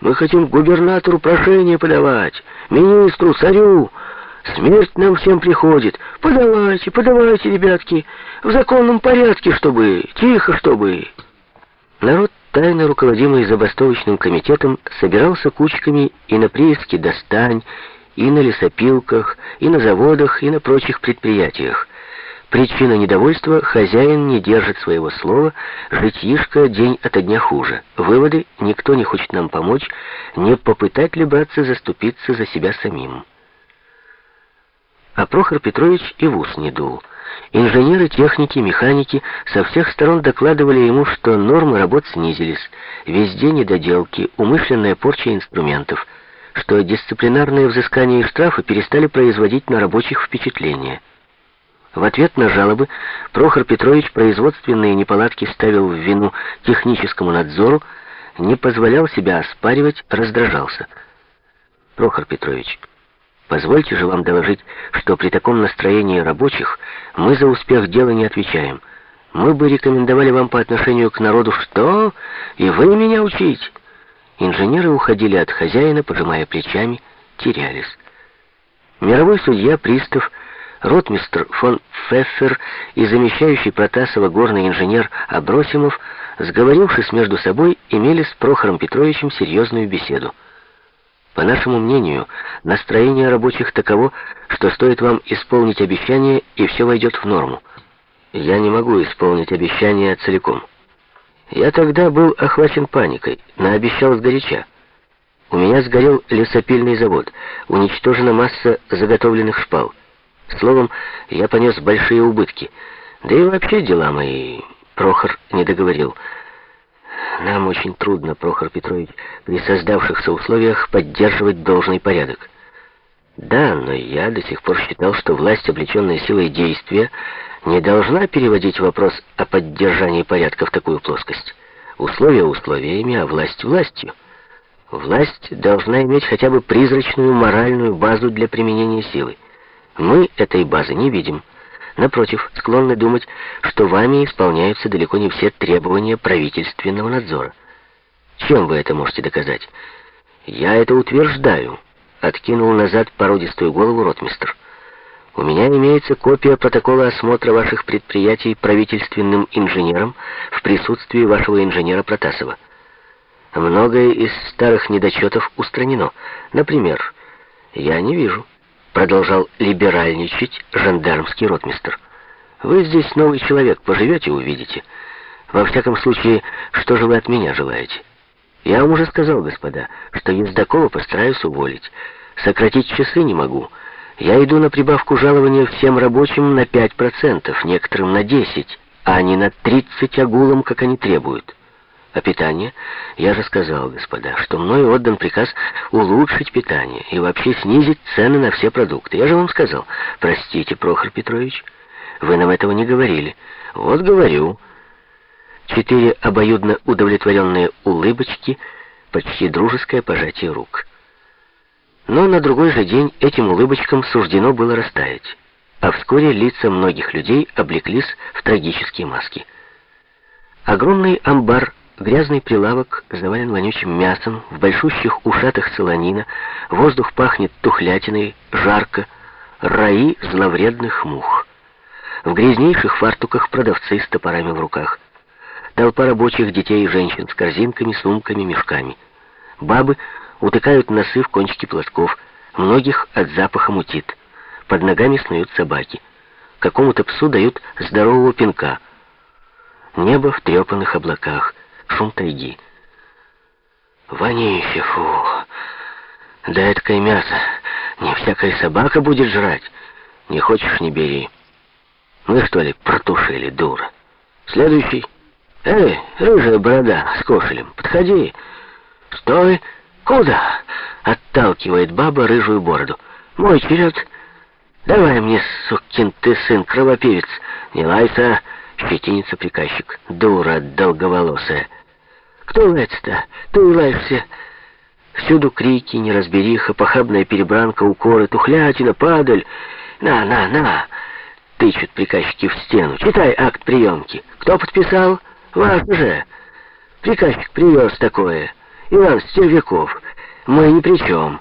Мы хотим губернатору прошение подавать, министру, царю. Смерть нам всем приходит. Подавайте, подавайте, ребятки, в законном порядке, чтобы, тихо, чтобы. Народ, тайно руководимый забастовочным комитетом, собирался кучками и на прииске «Достань», и на лесопилках, и на заводах, и на прочих предприятиях. Причина недовольства — хозяин не держит своего слова, житьишко день ото дня хуже. Выводы — никто не хочет нам помочь, не попытать ли, братцы, заступиться за себя самим. А Прохор Петрович и в ус не дул. Инженеры, техники, механики со всех сторон докладывали ему, что нормы работ снизились, везде недоделки, умышленная порча инструментов, что дисциплинарные взыскания и штрафы перестали производить на рабочих впечатление. В ответ на жалобы Прохор Петрович производственные неполадки ставил в вину техническому надзору, не позволял себя оспаривать, раздражался. Прохор Петрович, позвольте же вам доложить, что при таком настроении рабочих мы за успех дела не отвечаем. Мы бы рекомендовали вам по отношению к народу что? И вы меня учить? Инженеры уходили от хозяина, пожимая плечами, терялись. Мировой судья, пристав, ротмистр фон Пфеффер и замещающий Протасова горный инженер Абросимов, сговорившись между собой, имели с Прохором Петровичем серьезную беседу. По нашему мнению, настроение рабочих таково, что стоит вам исполнить обещание, и все войдет в норму. Я не могу исполнить обещание целиком. Я тогда был охвачен паникой, наобещал сгоряча. У меня сгорел лесопильный завод, уничтожена масса заготовленных шпал. Словом, я понес большие убытки. Да и вообще дела мои... Прохор не договорил. Нам очень трудно, Прохор Петрович, при создавшихся условиях поддерживать должный порядок. Да, но я до сих пор считал, что власть, облеченная силой действия, не должна переводить вопрос о поддержании порядка в такую плоскость. Условия условиями, а власть властью. Власть должна иметь хотя бы призрачную моральную базу для применения силы. Мы этой базы не видим. Напротив, склонны думать, что вами исполняются далеко не все требования правительственного надзора. Чем вы это можете доказать? Я это утверждаю, откинул назад породистую голову ротмистр. У меня имеется копия протокола осмотра ваших предприятий правительственным инженером в присутствии вашего инженера Протасова. Многое из старых недочетов устранено. Например, я не вижу продолжал либеральничать жандармский ротмистр. «Вы здесь новый человек, поживете, увидите. Во всяком случае, что же вы от меня желаете? Я вам уже сказал, господа, что Ездакова постараюсь уволить. Сократить часы не могу. Я иду на прибавку жалования всем рабочим на 5%, некоторым на 10%, а не на 30 агулам, как они требуют. А питание? Я же сказал, господа, что мною отдан приказ улучшить питание и вообще снизить цены на все продукты. Я же вам сказал. Простите, Прохор Петрович, вы нам этого не говорили. Вот говорю. Четыре обоюдно удовлетворенные улыбочки, почти дружеское пожатие рук. Но на другой же день этим улыбочкам суждено было растаять, а вскоре лица многих людей облеклись в трагические маски. Огромный амбар Грязный прилавок завален вонючим мясом, в большущих ушатах солонина, воздух пахнет тухлятиной, жарко, раи зловредных мух. В грязнейших фартуках продавцы с топорами в руках. Толпа рабочих детей и женщин с корзинками, сумками, мешками. Бабы утыкают носы в кончики платков, многих от запаха мутит. Под ногами снуют собаки. Какому-то псу дают здорового пинка. Небо в трепанных облаках — шум тайги. Вонище, фу. Да это мясо. Не всякая собака будет жрать. Не хочешь, не бери. Мы что ли протушили, дура? Следующий. Эй, рыжая борода с кошелем, подходи. Стой. Куда? Отталкивает баба рыжую бороду. Мой черед. Давай мне, сукин ты сын, кровопивец. Не лайся, щетинится приказчик. Дура долговолосая. Кто лается-то? Ты лаешься. Всюду крики, неразбериха, похабная перебранка, укоры, тухлятина, падаль. На, на, на. Тычут приказчики в стену. Читай акт приемки. Кто подписал? Ваш же. Приказчик привез такое. Иван Стервяков, мы ни при чем.